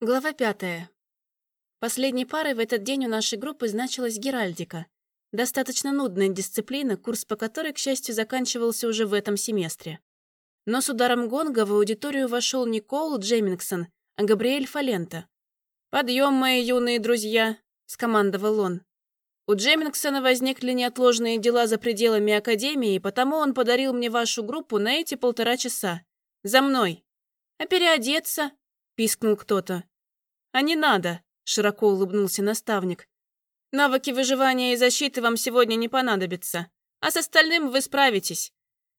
Глава пятая. Последней парой в этот день у нашей группы значилась Геральдика. Достаточно нудная дисциплина, курс по которой, к счастью, заканчивался уже в этом семестре. Но с ударом гонга в аудиторию вошел не Коул Джемингсон, а Габриэль Фалента. «Подъем, мои юные друзья!» – скомандовал он. У Джемингсона возникли неотложные дела за пределами Академии, потому он подарил мне вашу группу на эти полтора часа. За мной. А переодеться? Пискнул кто-то. «А не надо», — широко улыбнулся наставник. «Навыки выживания и защиты вам сегодня не понадобятся, а с остальным вы справитесь.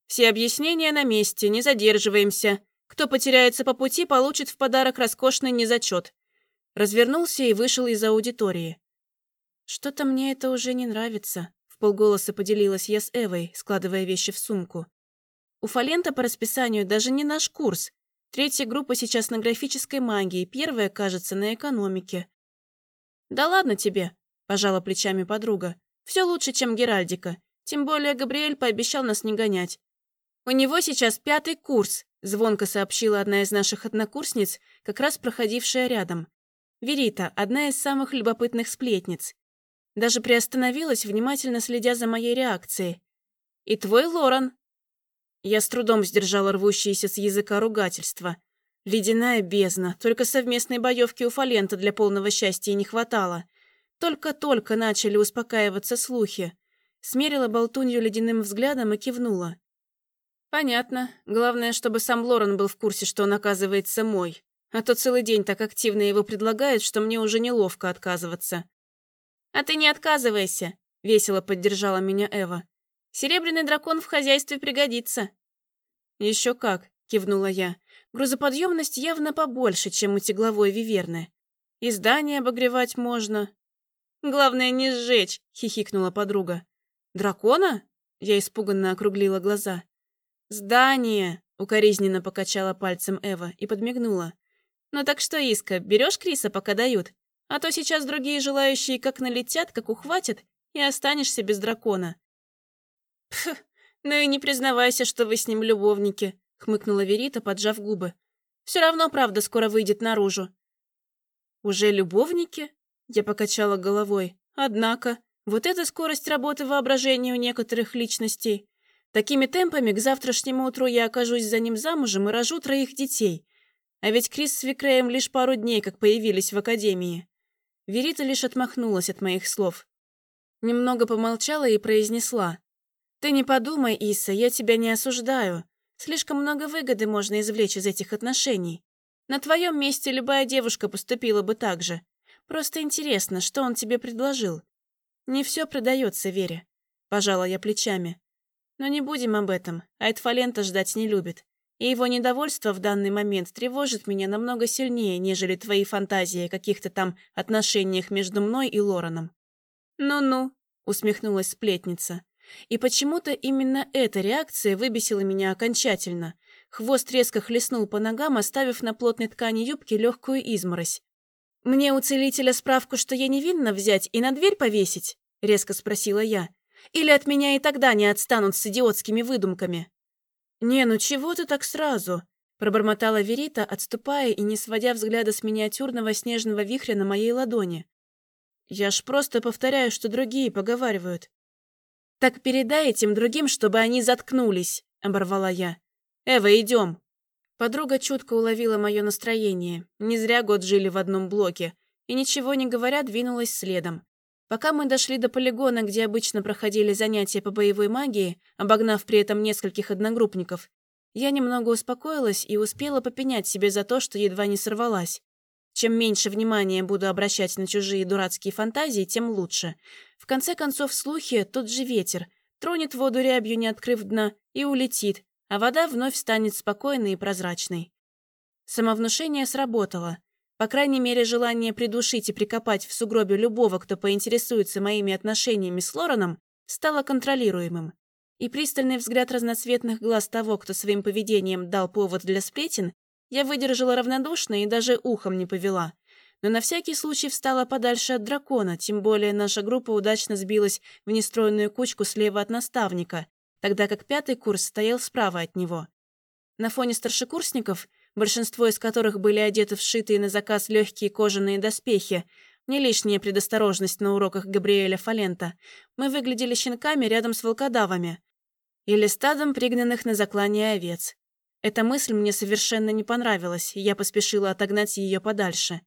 Все объяснения на месте, не задерживаемся. Кто потеряется по пути, получит в подарок роскошный незачет». Развернулся и вышел из аудитории. «Что-то мне это уже не нравится», — в полголоса поделилась я с Эвой, складывая вещи в сумку. «У Фалента по расписанию даже не наш курс, Третья группа сейчас на графической магии, первая, кажется, на экономике. «Да ладно тебе», – пожала плечами подруга. «Все лучше, чем Геральдика. Тем более Габриэль пообещал нас не гонять. У него сейчас пятый курс», – звонко сообщила одна из наших однокурсниц, как раз проходившая рядом. Верита, одна из самых любопытных сплетниц. Даже приостановилась, внимательно следя за моей реакцией. «И твой Лоран», я с трудом сдержала рвущиеся с языка ругательства. Ледяная бездна, только совместной боевки у Фалента для полного счастья не хватало. Только-только начали успокаиваться слухи. Смерила болтунью ледяным взглядом и кивнула. «Понятно. Главное, чтобы сам Лорен был в курсе, что он, оказывается, мой. А то целый день так активно его предлагает, что мне уже неловко отказываться». «А ты не отказывайся», — весело поддержала меня Эва. Серебряный дракон в хозяйстве пригодится». «Еще как», — кивнула я. «Грузоподъемность явно побольше, чем у тегловой виверны. И здание обогревать можно». «Главное не сжечь», — хихикнула подруга. «Дракона?» — я испуганно округлила глаза. «Здание!» — укоризненно покачала пальцем Эва и подмигнула. «Ну так что, Иска, берешь Криса, пока дают? А то сейчас другие желающие как налетят, как ухватят, и останешься без дракона. «Пф, ну и не признавайся, что вы с ним любовники», — хмыкнула Верита, поджав губы. «Все равно правда скоро выйдет наружу». «Уже любовники?» — я покачала головой. «Однако, вот эта скорость работы воображения у некоторых личностей. Такими темпами к завтрашнему утру я окажусь за ним замужем и рожу троих детей. А ведь Крис с Викреем лишь пару дней как появились в академии». Верита лишь отмахнулась от моих слов. Немного помолчала и произнесла. «Ты не подумай, Иса, я тебя не осуждаю. Слишком много выгоды можно извлечь из этих отношений. На твоем месте любая девушка поступила бы так же. Просто интересно, что он тебе предложил. Не все продается Вере. Пожала я плечами. Но не будем об этом. Айтфалента ждать не любит. И его недовольство в данный момент тревожит меня намного сильнее, нежели твои фантазии о каких-то там отношениях между мной и Лораном. «Ну-ну», — усмехнулась сплетница. И почему-то именно эта реакция выбесила меня окончательно. Хвост резко хлестнул по ногам, оставив на плотной ткани юбки легкую изморозь. «Мне у целителя справку, что я невинна, взять и на дверь повесить?» — резко спросила я. «Или от меня и тогда не отстанут с идиотскими выдумками?» «Не, ну чего ты так сразу?» — пробормотала Верита, отступая и не сводя взгляда с миниатюрного снежного вихря на моей ладони. «Я ж просто повторяю, что другие поговаривают. «Так передай этим другим, чтобы они заткнулись», — оборвала я. «Эва, идем». Подруга чутко уловила мое настроение. Не зря год жили в одном блоке. И ничего не говоря, двинулась следом. Пока мы дошли до полигона, где обычно проходили занятия по боевой магии, обогнав при этом нескольких одногруппников, я немного успокоилась и успела попенять себе за то, что едва не сорвалась. Чем меньше внимания буду обращать на чужие дурацкие фантазии, тем лучше. В конце концов, слухи — тот же ветер. Тронет воду рябью, не открыв дна, и улетит, а вода вновь станет спокойной и прозрачной. Самовнушение сработало. По крайней мере, желание придушить и прикопать в сугробе любого, кто поинтересуется моими отношениями с Лораном, стало контролируемым. И пристальный взгляд разноцветных глаз того, кто своим поведением дал повод для сплетен, я выдержала равнодушно и даже ухом не повела. Но на всякий случай встала подальше от дракона, тем более наша группа удачно сбилась в нестроенную кучку слева от наставника, тогда как пятый курс стоял справа от него. На фоне старшекурсников большинство из которых были одеты в шитые на заказ легкие кожаные доспехи, не лишняя предосторожность на уроках Габриэля Фалента, мы выглядели щенками рядом с волкодавами или стадом пригнанных на заклание овец. Эта мысль мне совершенно не понравилась, и я поспешила отогнать ее подальше.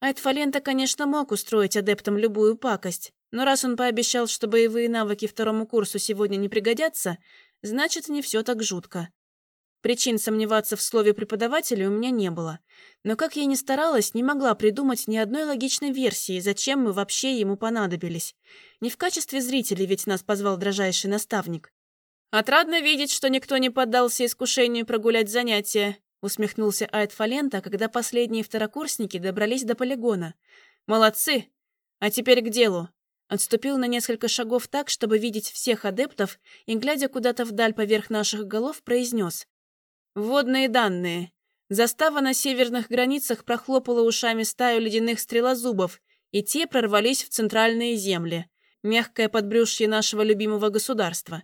Айд Фалента, конечно, мог устроить адептам любую пакость, но раз он пообещал, что боевые навыки второму курсу сегодня не пригодятся, значит, не все так жутко. Причин сомневаться в слове преподавателя у меня не было. Но как я ни старалась, не могла придумать ни одной логичной версии, зачем мы вообще ему понадобились. Не в качестве зрителей ведь нас позвал дрожайший наставник. «Отрадно видеть, что никто не поддался искушению прогулять занятия», усмехнулся Айд Фалента, когда последние второкурсники добрались до полигона. «Молодцы! А теперь к делу. Отступил на несколько шагов так, чтобы видеть всех адептов, и, глядя куда-то вдаль поверх наших голов, произнес. «Вводные данные. Застава на северных границах прохлопала ушами стаю ледяных стрелозубов, и те прорвались в центральные земли, мягкое подбрюшье нашего любимого государства.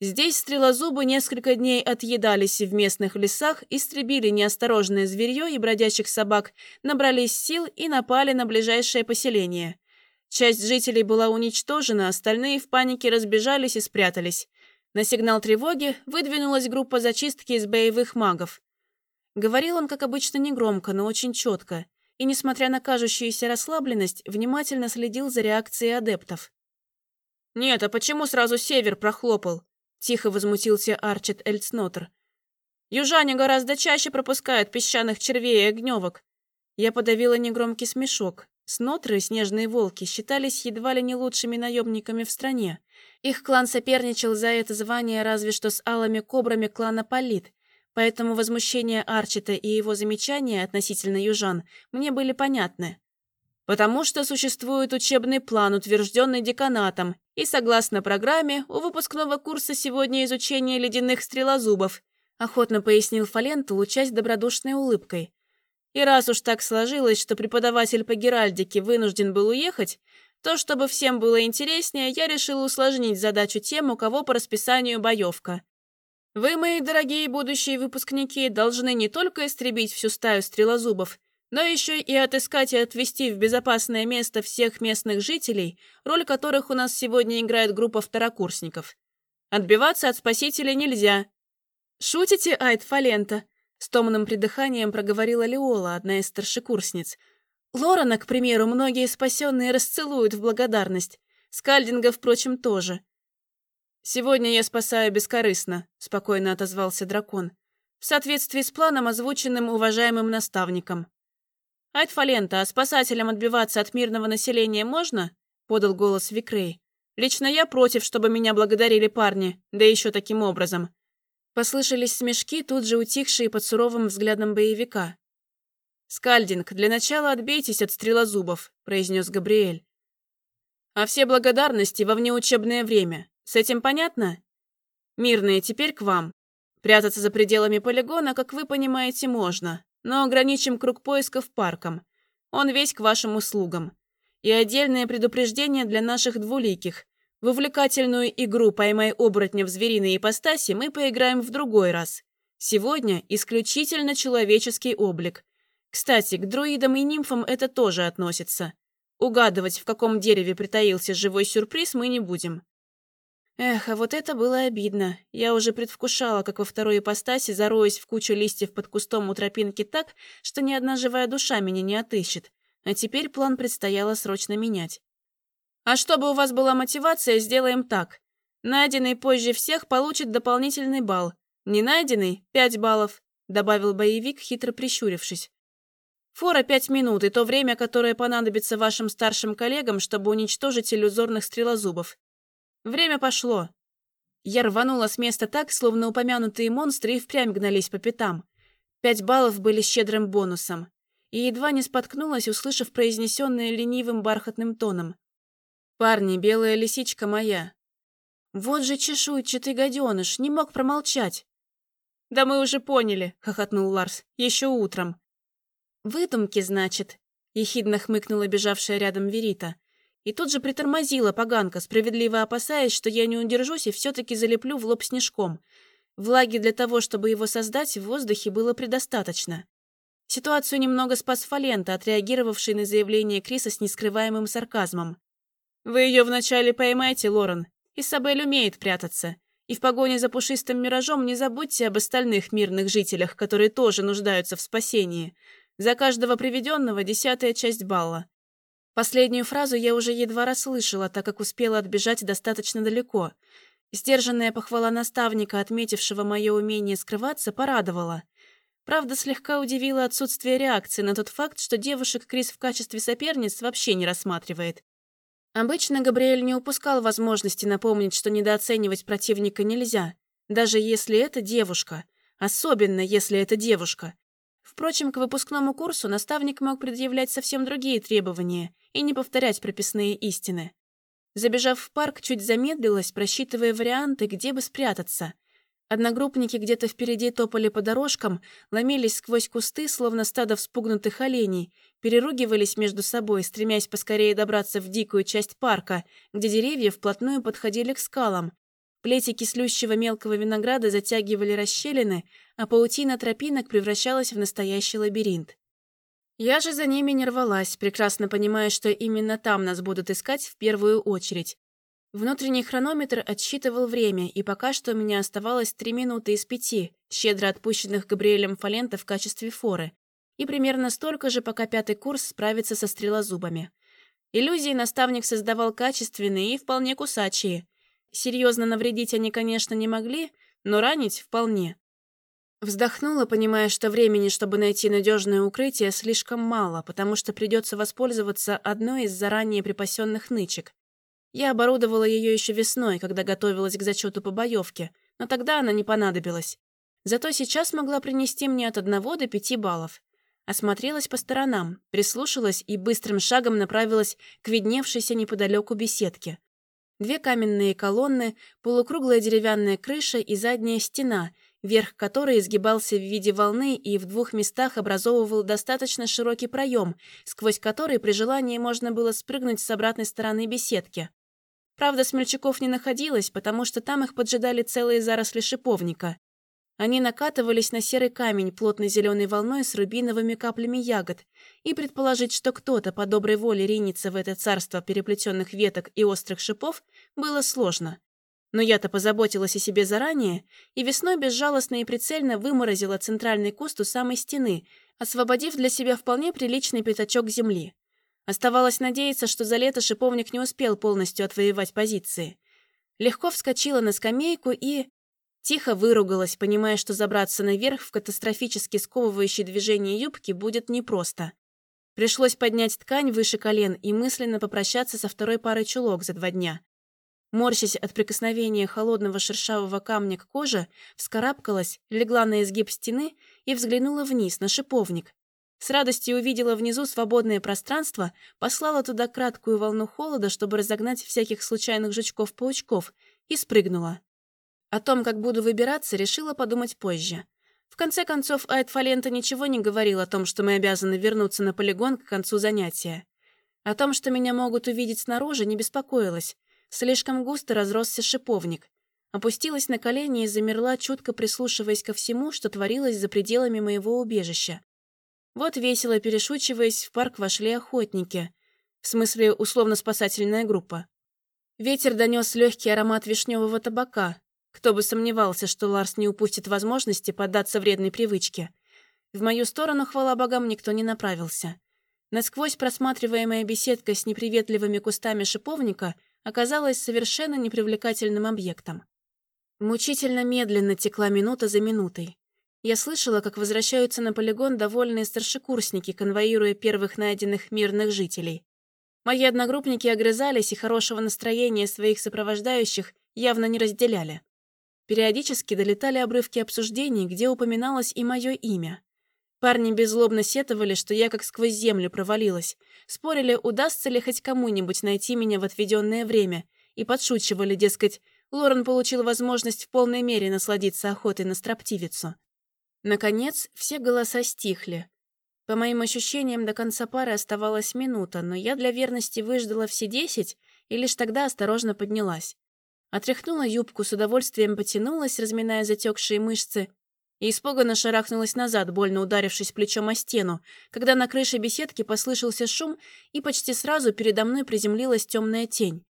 Здесь стрелозубы несколько дней отъедались в местных лесах, истребили неосторожное зверье и бродячих собак, набрались сил и напали на ближайшее поселение. Часть жителей была уничтожена, остальные в панике разбежались и спрятались. На сигнал тревоги выдвинулась группа зачистки из боевых магов. Говорил он, как обычно, негромко, но очень четко, и, несмотря на кажущуюся расслабленность, внимательно следил за реакцией адептов. «Нет, а почему сразу север прохлопал?» — тихо возмутился Арчет Эльцнотер. «Южане гораздо чаще пропускают песчаных червей и огневок». Я подавила негромкий смешок. Снотры, снежные волки, считались едва ли не лучшими наемниками в стране. Их клан соперничал за это звание разве что с алыми кобрами клана Полит, поэтому возмущение Арчита и его замечания относительно южан мне были понятны. Потому что существует учебный план, утвержденный деканатом, и согласно программе, у выпускного курса сегодня изучение ледяных стрелозубов, охотно пояснил Фалент, лучась добродушной улыбкой. И раз уж так сложилось, что преподаватель по геральдике вынужден был уехать, то, чтобы всем было интереснее, я решил усложнить задачу тем, у кого по расписанию боевка. Вы, мои дорогие будущие выпускники, должны не только истребить всю стаю стрелозубов, но еще и отыскать и отвезти в безопасное место всех местных жителей, роль которых у нас сегодня играет группа второкурсников. Отбиваться от спасителя нельзя. Шутите, Айд Фалента? С томным придыханием проговорила Леола, одна из старшекурсниц. Лорана, к примеру, многие спасенные расцелуют в благодарность. Скальдинга, впрочем, тоже. «Сегодня я спасаю бескорыстно», — спокойно отозвался дракон. «В соответствии с планом, озвученным уважаемым наставником». «Айд Фалента, а спасателям отбиваться от мирного населения можно?» — подал голос Викрей. «Лично я против, чтобы меня благодарили парни, да еще таким образом. Послышались смешки, тут же утихшие под суровым взглядом боевика. «Скальдинг, для начала отбейтесь от стрелозубов», — произнес Габриэль. «А все благодарности во внеучебное время. С этим понятно? Мирные, теперь к вам. Прятаться за пределами полигона, как вы понимаете, можно, но ограничим круг поисков парком. Он весь к вашим услугам. И отдельное предупреждение для наших двуликих. В увлекательную игру «Поймай оборотня в звериной ипостаси» мы поиграем в другой раз. Сегодня исключительно человеческий облик. Кстати, к друидам и нимфам это тоже относится. Угадывать, в каком дереве притаился живой сюрприз, мы не будем. Эх, а вот это было обидно. Я уже предвкушала, как во второй ипостаси зароюсь в кучу листьев под кустом у тропинки так, что ни одна живая душа меня не отыщет. А теперь план предстояло срочно менять. А чтобы у вас была мотивация, сделаем так. Найденный позже всех получит дополнительный балл. Не найденный — пять баллов», — добавил боевик, хитро прищурившись. «Фора пять минут, и то время, которое понадобится вашим старшим коллегам, чтобы уничтожить иллюзорных стрелозубов. Время пошло». Я рванула с места так, словно упомянутые монстры и впрямь гнались по пятам. Пять баллов были щедрым бонусом. И едва не споткнулась, услышав произнесенное ленивым бархатным тоном. «Парни, белая лисичка моя». «Вот же чешуйчатый гаденыш, не мог промолчать». «Да мы уже поняли», — хохотнул Ларс, — «еще утром». «Выдумки, значит», — ехидно хмыкнула бежавшая рядом Верита. И тут же притормозила поганка, справедливо опасаясь, что я не удержусь и все-таки залеплю в лоб снежком. Влаги для того, чтобы его создать, в воздухе было предостаточно. Ситуацию немного спас Фалента, отреагировавший на заявление Криса с нескрываемым сарказмом. «Вы ее вначале поймайте, Лорен. Isabel умеет прятаться. И в погоне за пушистым миражом не забудьте об остальных мирных жителях, которые тоже нуждаются в спасении. За каждого приведенного десятая часть балла. Последнюю фразу я уже едва расслышала, так как успела отбежать достаточно далеко. Сдержанная похвала наставника, отметившего мое умение скрываться, порадовала. Правда, слегка удивило отсутствие реакции на тот факт, что девушек Крис в качестве соперниц вообще не рассматривает. Обычно Габриэль не упускал возможности напомнить, что недооценивать противника нельзя, даже если это девушка, особенно если это девушка. Впрочем, к выпускному курсу наставник мог предъявлять совсем другие требования и не повторять прописные истины. Забежав в парк, чуть замедлилась, просчитывая варианты, где бы спрятаться. Одногруппники где-то впереди топали по дорожкам, ломились сквозь кусты, словно стадо вспугнутых оленей, переругивались между собой, стремясь поскорее добраться в дикую часть парка, где деревья вплотную подходили к скалам, Плети кислющего мелкого винограда затягивали расщелины, а паутина тропинок превращалась в настоящий лабиринт. Я же за ними не рвалась, прекрасно понимая, что именно там нас будут искать в первую очередь. Внутренний хронометр отсчитывал время, и пока что у меня оставалось три минуты из пяти, щедро отпущенных Габриэлем Фалента в качестве форы, и примерно столько же, пока пятый курс справится со стрелозубами. Иллюзии наставник создавал качественные и вполне кусачие — Серьезно навредить они, конечно, не могли, но ранить вполне. Вздохнула, понимая, что времени, чтобы найти надежное укрытие, слишком мало, потому что придется воспользоваться одной из заранее припасенных нычек. Я оборудовала ее еще весной, когда готовилась к зачету по боевке, но тогда она не понадобилась. Зато сейчас могла принести мне от одного до пяти баллов. Осмотрелась по сторонам, прислушалась и быстрым шагом направилась к видневшейся неподалеку беседке. Две каменные колонны, полукруглая деревянная крыша и задняя стена, верх которой изгибался в виде волны и в двух местах образовывал достаточно широкий проем, сквозь который при желании можно было спрыгнуть с обратной стороны беседки. Правда, смельчаков не находилось, потому что там их поджидали целые заросли шиповника. Они накатывались на серый камень плотной зеленой волной с рубиновыми каплями ягод, и предположить, что кто-то по доброй воле ринется в это царство переплетенных веток и острых шипов, было сложно. Но я-то позаботилась о себе заранее, и весной безжалостно и прицельно выморозила центральный куст у самой стены, освободив для себя вполне приличный пятачок земли. Оставалось надеяться, что за лето шиповник не успел полностью отвоевать позиции. Легко вскочила на скамейку и... Тихо выругалась, понимая, что забраться наверх в катастрофически сковывающее движение юбки будет непросто. Пришлось поднять ткань выше колен и мысленно попрощаться со второй парой чулок за два дня. Морщась от прикосновения холодного шершавого камня к коже, вскарабкалась, легла на изгиб стены и взглянула вниз, на шиповник. С радостью увидела внизу свободное пространство, послала туда краткую волну холода, чтобы разогнать всяких случайных жучков-паучков, и спрыгнула. О том, как буду выбираться, решила подумать позже. В конце концов, Айд Фалента ничего не говорил о том, что мы обязаны вернуться на полигон к концу занятия. О том, что меня могут увидеть снаружи, не беспокоилась. Слишком густо разросся шиповник. Опустилась на колени и замерла, чутко прислушиваясь ко всему, что творилось за пределами моего убежища. Вот весело перешучиваясь, в парк вошли охотники. В смысле, условно-спасательная группа. Ветер донес легкий аромат вишневого табака, кто бы сомневался, что Ларс не упустит возможности поддаться вредной привычке. В мою сторону, хвала богам, никто не направился. Насквозь просматриваемая беседка с неприветливыми кустами шиповника оказалась совершенно непривлекательным объектом. Мучительно медленно текла минута за минутой. Я слышала, как возвращаются на полигон довольные старшекурсники, конвоируя первых найденных мирных жителей. Мои одногруппники огрызались и хорошего настроения своих сопровождающих явно не разделяли. Периодически долетали обрывки обсуждений, где упоминалось и мое имя. Парни беззлобно сетовали, что я как сквозь землю провалилась, спорили, удастся ли хоть кому-нибудь найти меня в отведенное время, и подшучивали, дескать, Лорен получил возможность в полной мере насладиться охотой на строптивицу. Наконец, все голоса стихли. По моим ощущениям, до конца пары оставалась минута, но я для верности выждала все десять и лишь тогда осторожно поднялась. Отряхнула юбку, с удовольствием потянулась, разминая затекшие мышцы, и испуганно шарахнулась назад, больно ударившись плечом о стену, когда на крыше беседки послышался шум, и почти сразу передо мной приземлилась темная тень.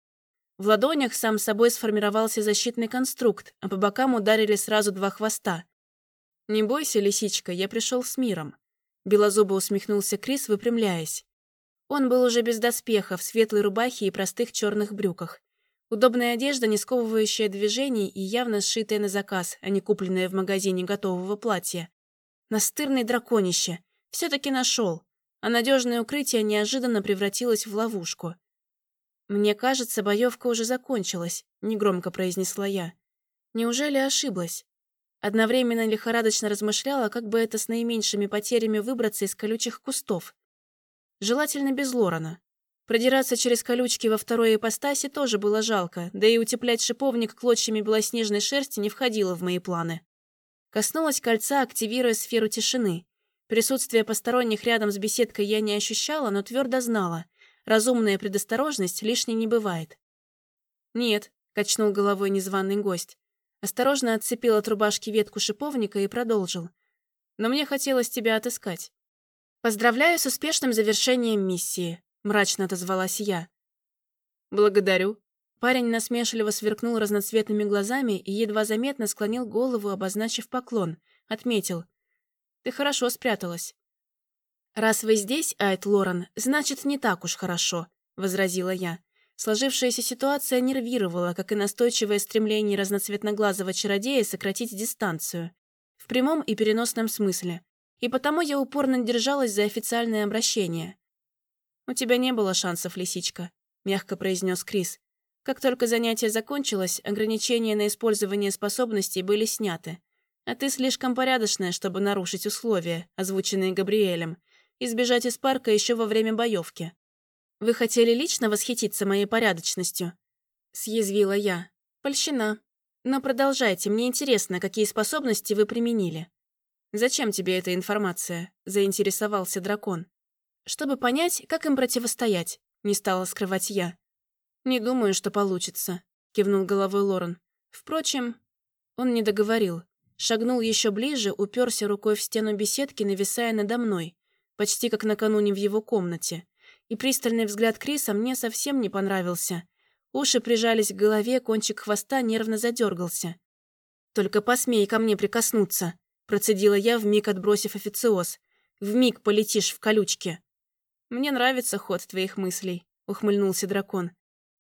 В ладонях сам собой сформировался защитный конструкт, а по бокам ударили сразу два хвоста. «Не бойся, лисичка, я пришел с миром», — белозубо усмехнулся Крис, выпрямляясь. Он был уже без доспеха, в светлой рубахе и простых черных брюках. Удобная одежда, не сковывающая движений и явно сшитая на заказ, а не купленная в магазине готового платья. Настырный драконище. Все-таки нашел. А надежное укрытие неожиданно превратилось в ловушку. «Мне кажется, боевка уже закончилась», — негромко произнесла я. «Неужели ошиблась?» Одновременно лихорадочно размышляла, как бы это с наименьшими потерями выбраться из колючих кустов. Желательно без Лорана. Продираться через колючки во второй ипостаси тоже было жалко, да и утеплять шиповник клочьями белоснежной шерсти не входило в мои планы. Коснулась кольца, активируя сферу тишины. Присутствие посторонних рядом с беседкой я не ощущала, но твердо знала. Разумная предосторожность лишней не бывает. «Нет», — качнул головой незваный гость. Осторожно отцепил от рубашки ветку шиповника и продолжил. «Но мне хотелось тебя отыскать. Поздравляю с успешным завершением миссии мрачно отозвалась я. «Благодарю». Парень насмешливо сверкнул разноцветными глазами и едва заметно склонил голову, обозначив поклон. Отметил. «Ты хорошо спряталась». «Раз вы здесь, Айт Лорен, значит, не так уж хорошо», — возразила я. Сложившаяся ситуация нервировала, как и настойчивое стремление разноцветноглазого чародея сократить дистанцию. В прямом и переносном смысле. И потому я упорно держалась за официальное обращение. «У тебя не было шансов, лисичка», — мягко произнес Крис. «Как только занятие закончилось, ограничения на использование способностей были сняты. А ты слишком порядочная, чтобы нарушить условия, озвученные Габриэлем, и сбежать из парка еще во время боевки. Вы хотели лично восхититься моей порядочностью?» Съязвила я. «Польщена. Но продолжайте, мне интересно, какие способности вы применили». «Зачем тебе эта информация?» – заинтересовался дракон чтобы понять, как им противостоять», — не стала скрывать я. «Не думаю, что получится», — кивнул головой Лорен. Впрочем, он не договорил. Шагнул еще ближе, уперся рукой в стену беседки, нависая надо мной, почти как накануне в его комнате. И пристальный взгляд Криса мне совсем не понравился. Уши прижались к голове, кончик хвоста нервно задергался. «Только посмей ко мне прикоснуться», — процедила я, вмиг отбросив официоз. «Вмиг полетишь в колючке». «Мне нравится ход твоих мыслей», — ухмыльнулся дракон.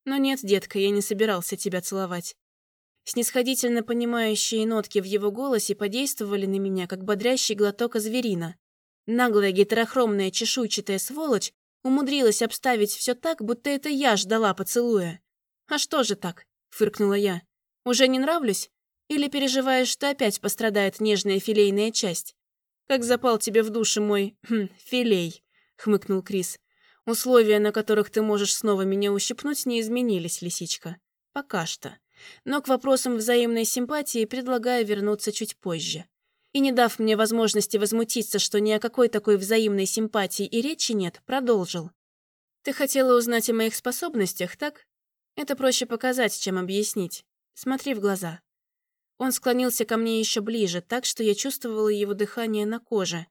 «Но нет, детка, я не собирался тебя целовать». Снисходительно понимающие нотки в его голосе подействовали на меня, как бодрящий глоток зверина. Наглая гетерохромная чешуйчатая сволочь умудрилась обставить все так, будто это я ждала поцелуя. «А что же так?» — фыркнула я. «Уже не нравлюсь? Или переживаешь, что опять пострадает нежная филейная часть? Как запал тебе в душе мой хм, филей?» Хмыкнул Крис. «Условия, на которых ты можешь снова меня ущипнуть, не изменились, лисичка. Пока что. Но к вопросам взаимной симпатии предлагаю вернуться чуть позже. И не дав мне возможности возмутиться, что ни о какой такой взаимной симпатии и речи нет, продолжил. Ты хотела узнать о моих способностях, так? Это проще показать, чем объяснить. Смотри в глаза. Он склонился ко мне еще ближе, так что я чувствовала его дыхание на коже,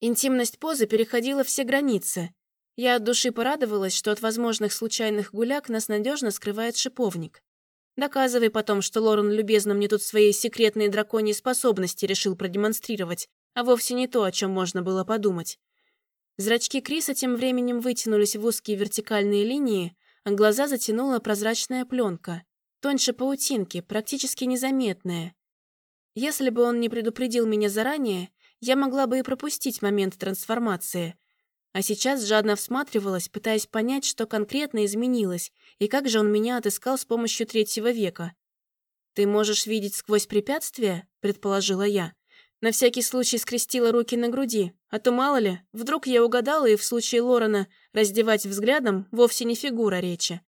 Интимность позы переходила все границы. Я от души порадовалась, что от возможных случайных гуляк нас надежно скрывает шиповник. Доказывай потом, что Лорен любезно мне тут свои секретные драконьи способности решил продемонстрировать, а вовсе не то, о чем можно было подумать. Зрачки Криса тем временем вытянулись в узкие вертикальные линии, а глаза затянула прозрачная пленка, тоньше паутинки, практически незаметная. Если бы он не предупредил меня заранее, я могла бы и пропустить момент трансформации. А сейчас жадно всматривалась, пытаясь понять, что конкретно изменилось, и как же он меня отыскал с помощью третьего века. «Ты можешь видеть сквозь препятствия?» – предположила я. На всякий случай скрестила руки на груди, а то, мало ли, вдруг я угадала, и в случае Лорена раздевать взглядом вовсе не фигура речи.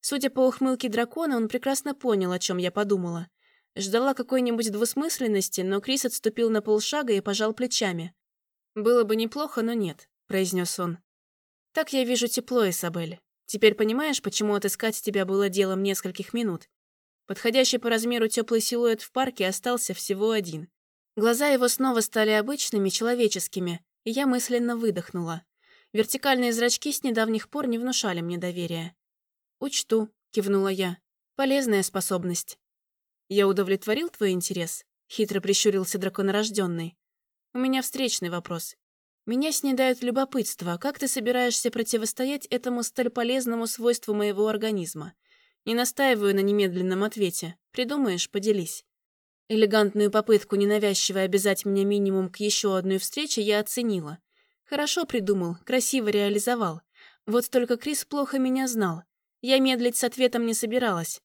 Судя по ухмылке дракона, он прекрасно понял, о чем я подумала. Ждала какой-нибудь двусмысленности, но Крис отступил на полшага и пожал плечами. «Было бы неплохо, но нет», — произнес он. «Так я вижу тепло, Исабель. Теперь понимаешь, почему отыскать тебя было делом нескольких минут? Подходящий по размеру теплый силуэт в парке остался всего один. Глаза его снова стали обычными, человеческими, и я мысленно выдохнула. Вертикальные зрачки с недавних пор не внушали мне доверия. «Учту», — кивнула я. «Полезная способность». «Я удовлетворил твой интерес?» — хитро прищурился драконорожденный. «У меня встречный вопрос. Меня снедает любопытство, как ты собираешься противостоять этому столь полезному свойству моего организма? Не настаиваю на немедленном ответе. Придумаешь — поделись». Элегантную попытку ненавязчиво обязать меня минимум к еще одной встрече я оценила. Хорошо придумал, красиво реализовал. Вот только Крис плохо меня знал. Я медлить с ответом не собиралась.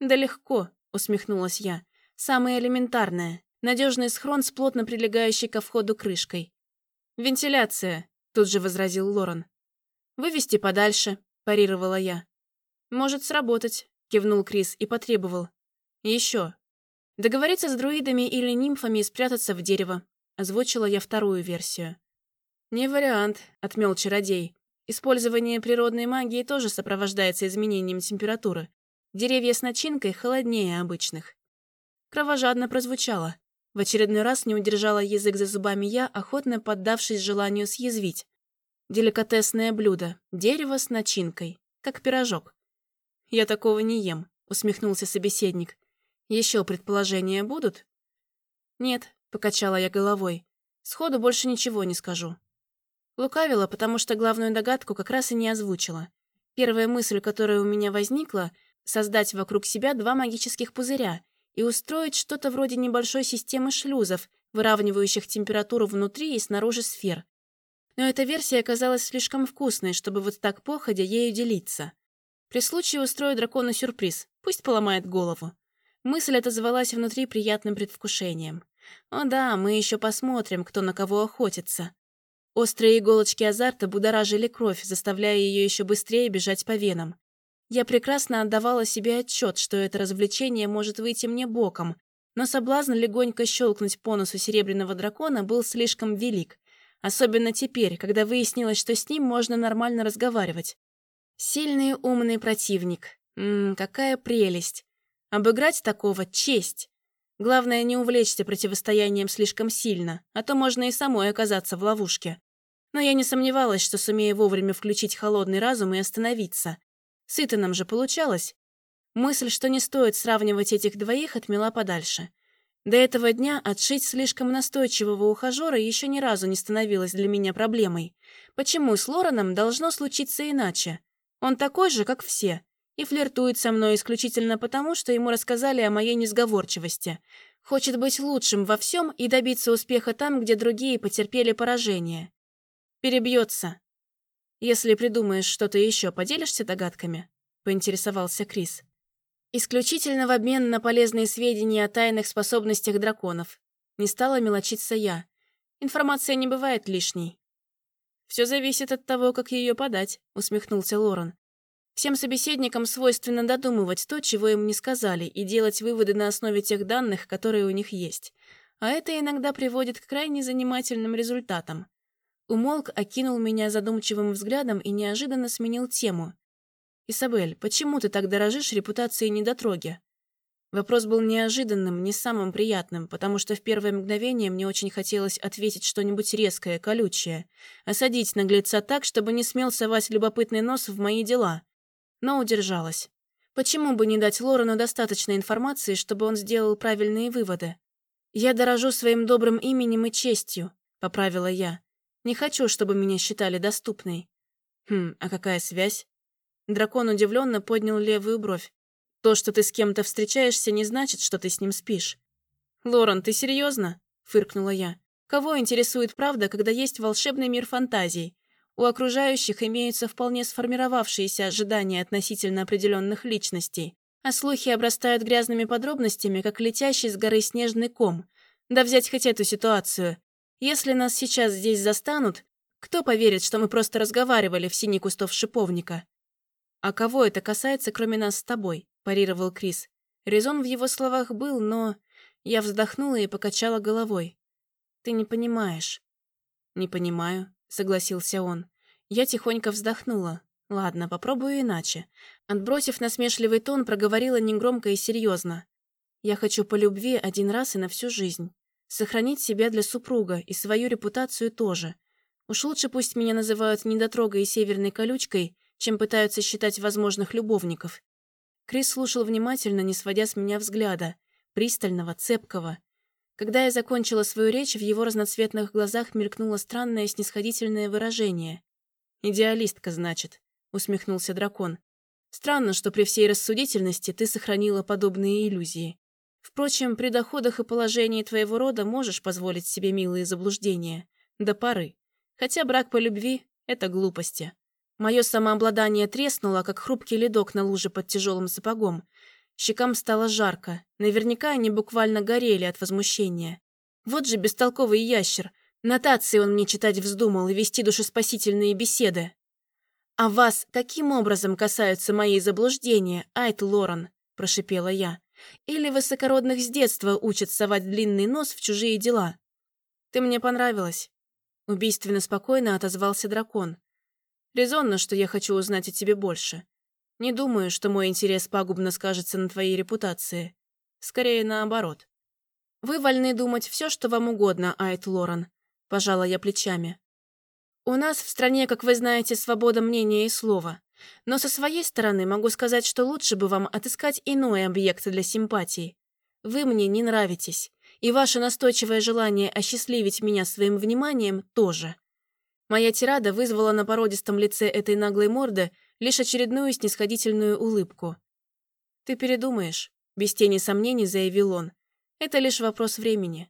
«Да легко», — усмехнулась я. «Самое элементарное. Надежный схрон с плотно прилегающей ко входу крышкой». «Вентиляция», — тут же возразил Лорен. «Вывести подальше», — парировала я. «Может сработать», — кивнул Крис и потребовал. «Еще». «Договориться с друидами или нимфами и спрятаться в дерево», — озвучила я вторую версию. «Не вариант», — отмел чародей. «Использование природной магии тоже сопровождается изменением температуры. Деревья с начинкой холоднее обычных». Кровожадно прозвучало. В очередной раз не удержала язык за зубами я, охотно поддавшись желанию съязвить. Деликатесное блюдо. Дерево с начинкой. Как пирожок. «Я такого не ем», — усмехнулся собеседник. «Еще предположения будут?» «Нет», — покачала я головой. «Сходу больше ничего не скажу. Лукавила, потому что главную догадку как раз и не озвучила. Первая мысль, которая у меня возникла — создать вокруг себя два магических пузыря и устроить что-то вроде небольшой системы шлюзов, выравнивающих температуру внутри и снаружи сфер. Но эта версия оказалась слишком вкусной, чтобы вот так походя ею делиться. При случае устрою дракону сюрприз, пусть поломает голову. Мысль отозвалась внутри приятным предвкушением. О да, мы еще посмотрим, кто на кого охотится. Острые иголочки азарта будоражили кровь, заставляя ее еще быстрее бежать по венам. Я прекрасно отдавала себе отчет, что это развлечение может выйти мне боком, но соблазн легонько щелкнуть по носу серебряного дракона был слишком велик, особенно теперь, когда выяснилось, что с ним можно нормально разговаривать. Сильный умный противник. Ммм, какая прелесть. Обыграть такого — честь. Главное, не увлечься противостоянием слишком сильно, а то можно и самой оказаться в ловушке но я не сомневалась, что сумею вовремя включить холодный разум и остановиться. С Итаном же получалось. Мысль, что не стоит сравнивать этих двоих, отмела подальше. До этого дня отшить слишком настойчивого ухажера еще ни разу не становилось для меня проблемой. Почему с Лораном должно случиться иначе? Он такой же, как все, и флиртует со мной исключительно потому, что ему рассказали о моей несговорчивости. Хочет быть лучшим во всем и добиться успеха там, где другие потерпели поражение. Перебьется. Если придумаешь что-то еще, поделишься догадками?» — поинтересовался Крис. «Исключительно в обмен на полезные сведения о тайных способностях драконов. Не стала мелочиться я. Информация не бывает лишней». «Все зависит от того, как ее подать», — усмехнулся Лорен. «Всем собеседникам свойственно додумывать то, чего им не сказали, и делать выводы на основе тех данных, которые у них есть. А это иногда приводит к крайне занимательным результатам. Умолк, окинул меня задумчивым взглядом и неожиданно сменил тему. «Исабель, почему ты так дорожишь репутацией недотроги?» Вопрос был неожиданным, не самым приятным, потому что в первое мгновение мне очень хотелось ответить что-нибудь резкое, колючее, осадить наглеца так, чтобы не смел совать любопытный нос в мои дела. Но удержалась. Почему бы не дать Лорену достаточно информации, чтобы он сделал правильные выводы? «Я дорожу своим добрым именем и честью», — поправила я. Не хочу, чтобы меня считали доступной. Хм, а какая связь? Дракон удивленно поднял левую бровь. То, что ты с кем-то встречаешься, не значит, что ты с ним спишь. Лорен, ты серьезно? Фыркнула я. Кого интересует правда, когда есть волшебный мир фантазий? У окружающих имеются вполне сформировавшиеся ожидания относительно определенных личностей, а слухи обрастают грязными подробностями, как летящий с горы снежный ком. Да взять хоть эту ситуацию. Если нас сейчас здесь застанут, кто поверит, что мы просто разговаривали в синий кустов шиповника? А кого это касается, кроме нас с тобой? парировал Крис. Резон в его словах был, но... Я вздохнула и покачала головой. Ты не понимаешь. Не понимаю, согласился он. Я тихонько вздохнула. Ладно, попробую иначе. Отбросив насмешливый тон, проговорила негромко и серьезно. Я хочу по любви один раз и на всю жизнь. Сохранить себя для супруга и свою репутацию тоже. Уж лучше пусть меня называют недотрогой и северной колючкой, чем пытаются считать возможных любовников. Крис слушал внимательно, не сводя с меня взгляда, пристального, цепкого. Когда я закончила свою речь, в его разноцветных глазах мелькнуло странное снисходительное выражение. «Идеалистка, значит», — усмехнулся дракон. «Странно, что при всей рассудительности ты сохранила подобные иллюзии. Впрочем, при доходах и положении твоего рода можешь позволить себе милые заблуждения. До поры. Хотя брак по любви — это глупости. Мое самообладание треснуло, как хрупкий ледок на луже под тяжелым сапогом. Щекам стало жарко. Наверняка они буквально горели от возмущения. Вот же бестолковый ящер. Нотации он мне читать вздумал и вести душеспасительные беседы. «А вас каким образом касаются мои заблуждения, Айт Лорен?» – прошипела я. «Или высокородных с детства учат совать длинный нос в чужие дела?» «Ты мне понравилась», – убийственно спокойно отозвался дракон. Резонно, что я хочу узнать о тебе больше. Не думаю, что мой интерес пагубно скажется на твоей репутации. Скорее, наоборот. Вы вольны думать все, что вам угодно, Айт Лорен. Пожала я плечами. У нас в стране, как вы знаете, свобода мнения и слова. Но со своей стороны могу сказать, что лучше бы вам отыскать иной объект для симпатии. Вы мне не нравитесь, и ваше настойчивое желание осчастливить меня своим вниманием тоже. Моя тирада вызвала на породистом лице этой наглой морды лишь очередную снисходительную улыбку. «Ты передумаешь», — без тени сомнений заявил он. «Это лишь вопрос времени.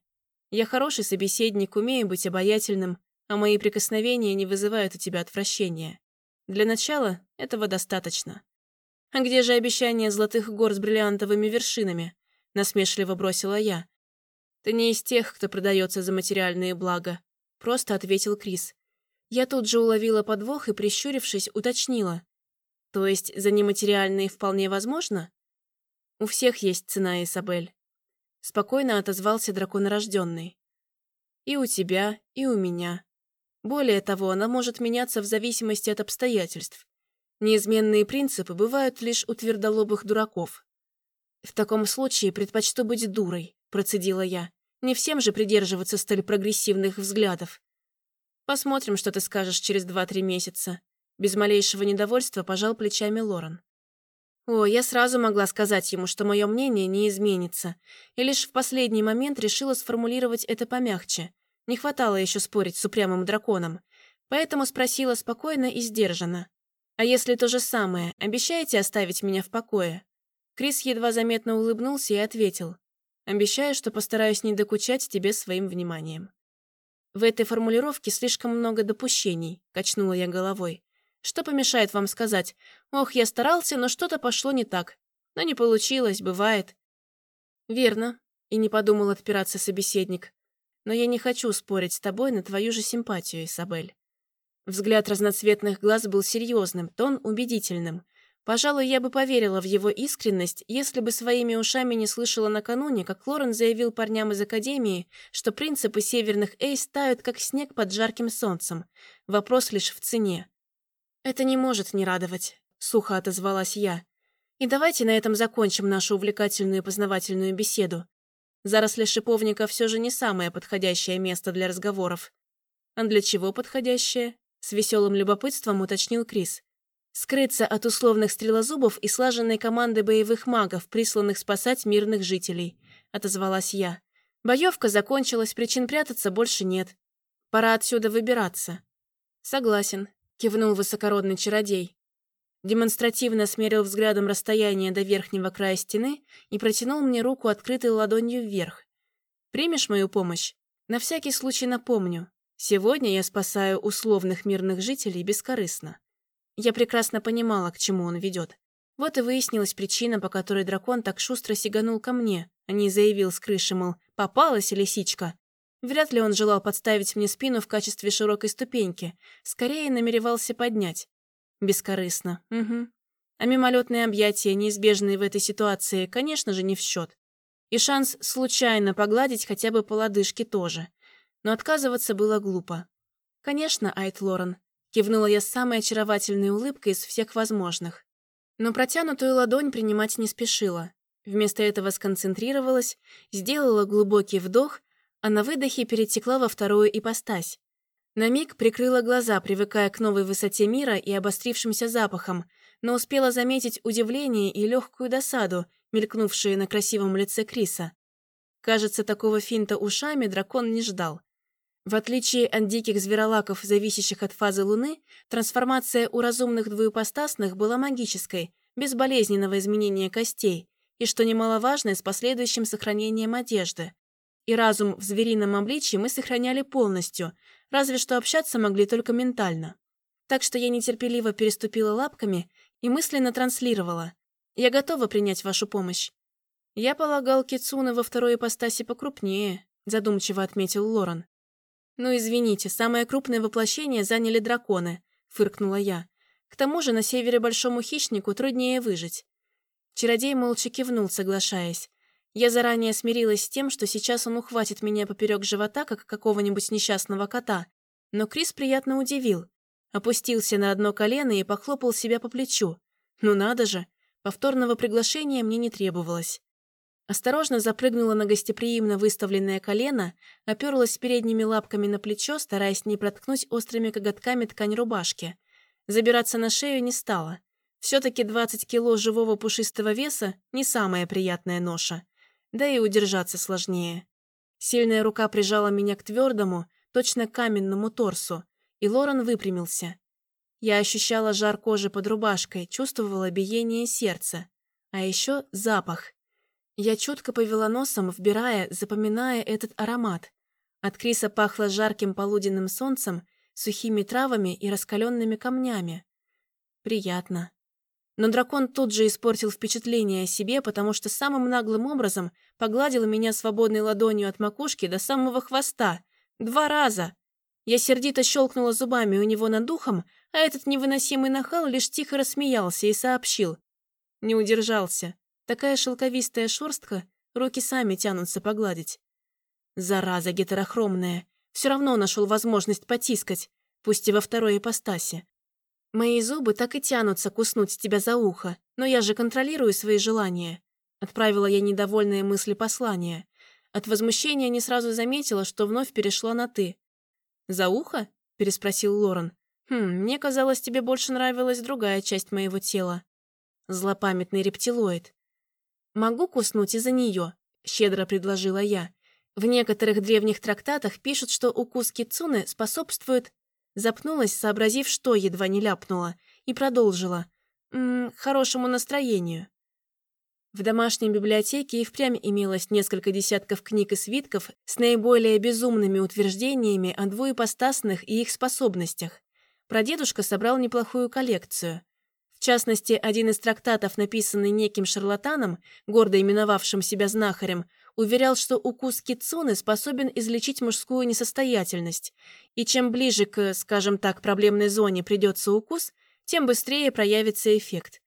Я хороший собеседник, умею быть обаятельным, а мои прикосновения не вызывают у тебя отвращения. Для начала этого достаточно». «А где же обещание золотых гор с бриллиантовыми вершинами?» — насмешливо бросила я. «Ты не из тех, кто продается за материальные блага», — просто ответил Крис. Я тут же уловила подвох и, прищурившись, уточнила. То есть за нематериальные вполне возможно? У всех есть цена, Исабель. Спокойно отозвался драконорожденный. И у тебя, и у меня. Более того, она может меняться в зависимости от обстоятельств. Неизменные принципы бывают лишь у твердолобых дураков. В таком случае предпочту быть дурой, процедила я. Не всем же придерживаться столь прогрессивных взглядов. Посмотрим, что ты скажешь через два-три месяца. Без малейшего недовольства пожал плечами Лорен. О, я сразу могла сказать ему, что мое мнение не изменится, и лишь в последний момент решила сформулировать это помягче. Не хватало еще спорить с упрямым драконом, поэтому спросила спокойно и сдержанно. «А если то же самое, обещаете оставить меня в покое?» Крис едва заметно улыбнулся и ответил. «Обещаю, что постараюсь не докучать тебе своим вниманием». В этой формулировке слишком много допущений, качнула я головой. Что помешает вам сказать? Ох, я старался, но что-то пошло не так. Но не получилось, бывает. Верно. И не подумал отпираться собеседник. Но я не хочу спорить с тобой на твою же симпатию, Исабель. Взгляд разноцветных глаз был серьезным, тон убедительным. Пожалуй, я бы поверила в его искренность, если бы своими ушами не слышала накануне, как Лорен заявил парням из Академии, что принципы северных Эйс тают, как снег под жарким солнцем. Вопрос лишь в цене. «Это не может не радовать», — сухо отозвалась я. «И давайте на этом закончим нашу увлекательную и познавательную беседу. Заросли шиповника все же не самое подходящее место для разговоров». «А для чего подходящее?» — с веселым любопытством уточнил Крис. Скрыться от условных стрелозубов и слаженной команды боевых магов, присланных спасать мирных жителей, отозвалась я. Боевка закончилась, причин прятаться больше нет. Пора отсюда выбираться. Согласен, кивнул высокородный чародей. Демонстративно смерил взглядом расстояние до верхнего края стены и протянул мне руку открытой ладонью вверх. «Примешь мою помощь? На всякий случай напомню. Сегодня я спасаю условных мирных жителей бескорыстно». Я прекрасно понимала, к чему он ведет. Вот и выяснилась причина, по которой дракон так шустро сиганул ко мне, а не заявил с крыши, мол, «попалась лисичка». Вряд ли он желал подставить мне спину в качестве широкой ступеньки, скорее намеревался поднять. Бескорыстно, угу. А мимолетные объятия, неизбежные в этой ситуации, конечно же, не в счет. И шанс случайно погладить хотя бы по лодыжке тоже. Но отказываться было глупо. Конечно, Айт Лорен, Кивнула я с самой очаровательной улыбкой из всех возможных. Но протянутую ладонь принимать не спешила. Вместо этого сконцентрировалась, сделала глубокий вдох, а на выдохе перетекла во вторую ипостась. На миг прикрыла глаза, привыкая к новой высоте мира и обострившимся запахам, но успела заметить удивление и легкую досаду, мелькнувшие на красивом лице Криса. Кажется, такого финта ушами дракон не ждал. В отличие от диких зверолаков, зависящих от фазы Луны, трансформация у разумных двуепостасных была магической, без болезненного изменения костей, и, что немаловажно, с последующим сохранением одежды. И разум в зверином обличье мы сохраняли полностью, разве что общаться могли только ментально. Так что я нетерпеливо переступила лапками и мысленно транслировала. «Я готова принять вашу помощь». «Я полагал, Кицуна во второй ипостаси покрупнее», задумчиво отметил Лорен. «Ну, извините, самое крупное воплощение заняли драконы», фыркнула я. «К тому же на севере большому хищнику труднее выжить». Чародей молча кивнул, соглашаясь. Я заранее смирилась с тем, что сейчас он ухватит меня поперек живота, как какого-нибудь несчастного кота. Но Крис приятно удивил. Опустился на одно колено и похлопал себя по плечу. Ну надо же, повторного приглашения мне не требовалось. Осторожно запрыгнула на гостеприимно выставленное колено, оперлась передними лапками на плечо, стараясь не проткнуть острыми коготками ткань рубашки. Забираться на шею не стала. Все-таки 20 кило живого пушистого веса – не самая приятная ноша да и удержаться сложнее. Сильная рука прижала меня к твердому, точно каменному торсу, и Лорен выпрямился. Я ощущала жар кожи под рубашкой, чувствовала биение сердца, а еще запах. Я чутко повела носом, вбирая, запоминая этот аромат. От Криса пахло жарким полуденным солнцем, сухими травами и раскаленными камнями. Приятно. Но дракон тут же испортил впечатление о себе, потому что самым наглым образом погладил меня свободной ладонью от макушки до самого хвоста. Два раза. Я сердито щелкнула зубами у него над духом, а этот невыносимый нахал лишь тихо рассмеялся и сообщил. Не удержался. Такая шелковистая шерстка, руки сами тянутся погладить. Зараза гетерохромная. Все равно нашел возможность потискать, пусть и во второй ипостаси. Мои зубы так и тянутся куснуть тебя за ухо, но я же контролирую свои желания. Отправила я недовольные мысли послания. От возмущения не сразу заметила, что вновь перешла на «ты». «За ухо?» – переспросил Лорен. «Хм, мне казалось, тебе больше нравилась другая часть моего тела». Злопамятный рептилоид. «Могу куснуть и за нее», – щедро предложила я. В некоторых древних трактатах пишут, что укус кицуны способствует Запнулась, сообразив, что едва не ляпнула, и продолжила. «М хорошему настроению». В домашней библиотеке и впрямь имелось несколько десятков книг и свитков с наиболее безумными утверждениями о двуепостасных и их способностях. Прадедушка собрал неплохую коллекцию. В частности, один из трактатов, написанный неким шарлатаном, гордо именовавшим себя знахарем, уверял, что укус кицуны способен излечить мужскую несостоятельность, и чем ближе к, скажем так, проблемной зоне придется укус, тем быстрее проявится эффект.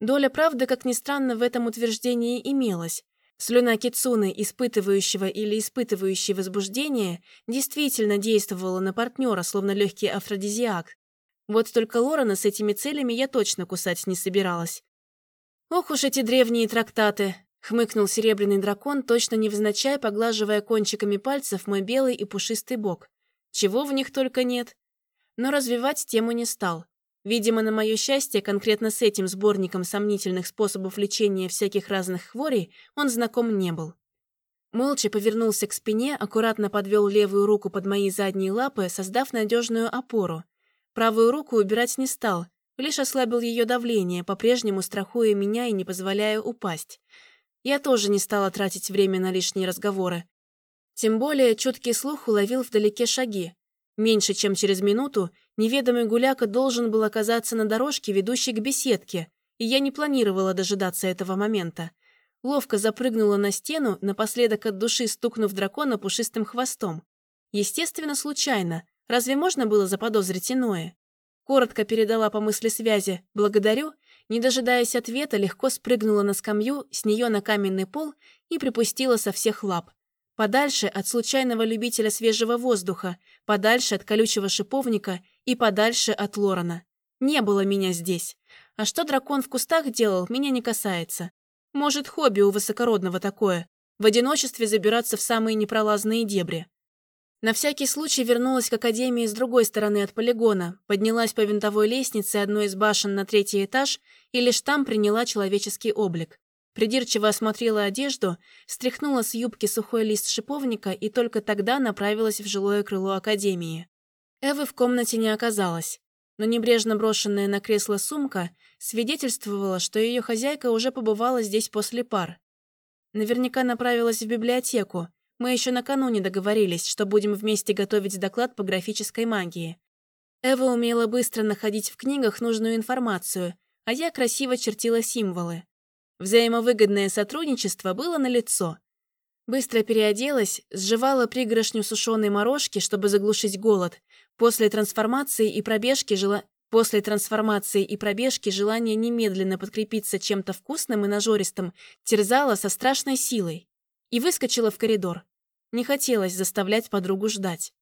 Доля правды, как ни странно, в этом утверждении имелась. Слюна кицуны, испытывающего или испытывающей возбуждение, действительно действовала на партнера, словно легкий афродизиак. Вот только Лорена с этими целями я точно кусать не собиралась. Ох уж эти древние трактаты, Хмыкнул серебряный дракон, точно невзначай поглаживая кончиками пальцев мой белый и пушистый бок. Чего в них только нет. Но развивать тему не стал. Видимо, на мое счастье, конкретно с этим сборником сомнительных способов лечения всяких разных хворей он знаком не был. Молча повернулся к спине, аккуратно подвел левую руку под мои задние лапы, создав надежную опору. Правую руку убирать не стал, лишь ослабил ее давление, по-прежнему страхуя меня и не позволяя упасть. Я тоже не стала тратить время на лишние разговоры. Тем более чуткий слух уловил вдалеке шаги. Меньше чем через минуту неведомый гуляка должен был оказаться на дорожке, ведущей к беседке, и я не планировала дожидаться этого момента. Ловко запрыгнула на стену, напоследок от души стукнув дракона пушистым хвостом. Естественно, случайно. Разве можно было заподозрить иное? Коротко передала по мысли связи «благодарю» Не дожидаясь ответа, легко спрыгнула на скамью, с нее на каменный пол и припустила со всех лап. Подальше от случайного любителя свежего воздуха, подальше от колючего шиповника И подальше от Лорана. Не было меня здесь. А что дракон в кустах делал, меня не касается. Может, хобби у высокородного такое. В одиночестве забираться в самые непролазные дебри. На всякий случай вернулась к академии с другой стороны от полигона, поднялась по винтовой лестнице одной из башен на третий этаж и лишь там приняла человеческий облик. Придирчиво осмотрела одежду, стряхнула с юбки сухой лист шиповника и только тогда направилась в жилое крыло академии. Эвы в комнате не оказалось, но небрежно брошенная на кресло сумка свидетельствовала, что ее хозяйка уже побывала здесь после пар. Наверняка направилась в библиотеку. Мы еще накануне договорились, что будем вместе готовить доклад по графической магии. Эва умела быстро находить в книгах нужную информацию, а я красиво чертила символы. Взаимовыгодное сотрудничество было налицо. Быстро переоделась, сживала пригоршню сушеной морожки, чтобы заглушить голод. После трансформации и пробежки жила... После трансформации и пробежки желание немедленно подкрепиться чем-то вкусным и нажористым терзало со страшной силой. И выскочила в коридор. Не хотелось заставлять подругу ждать.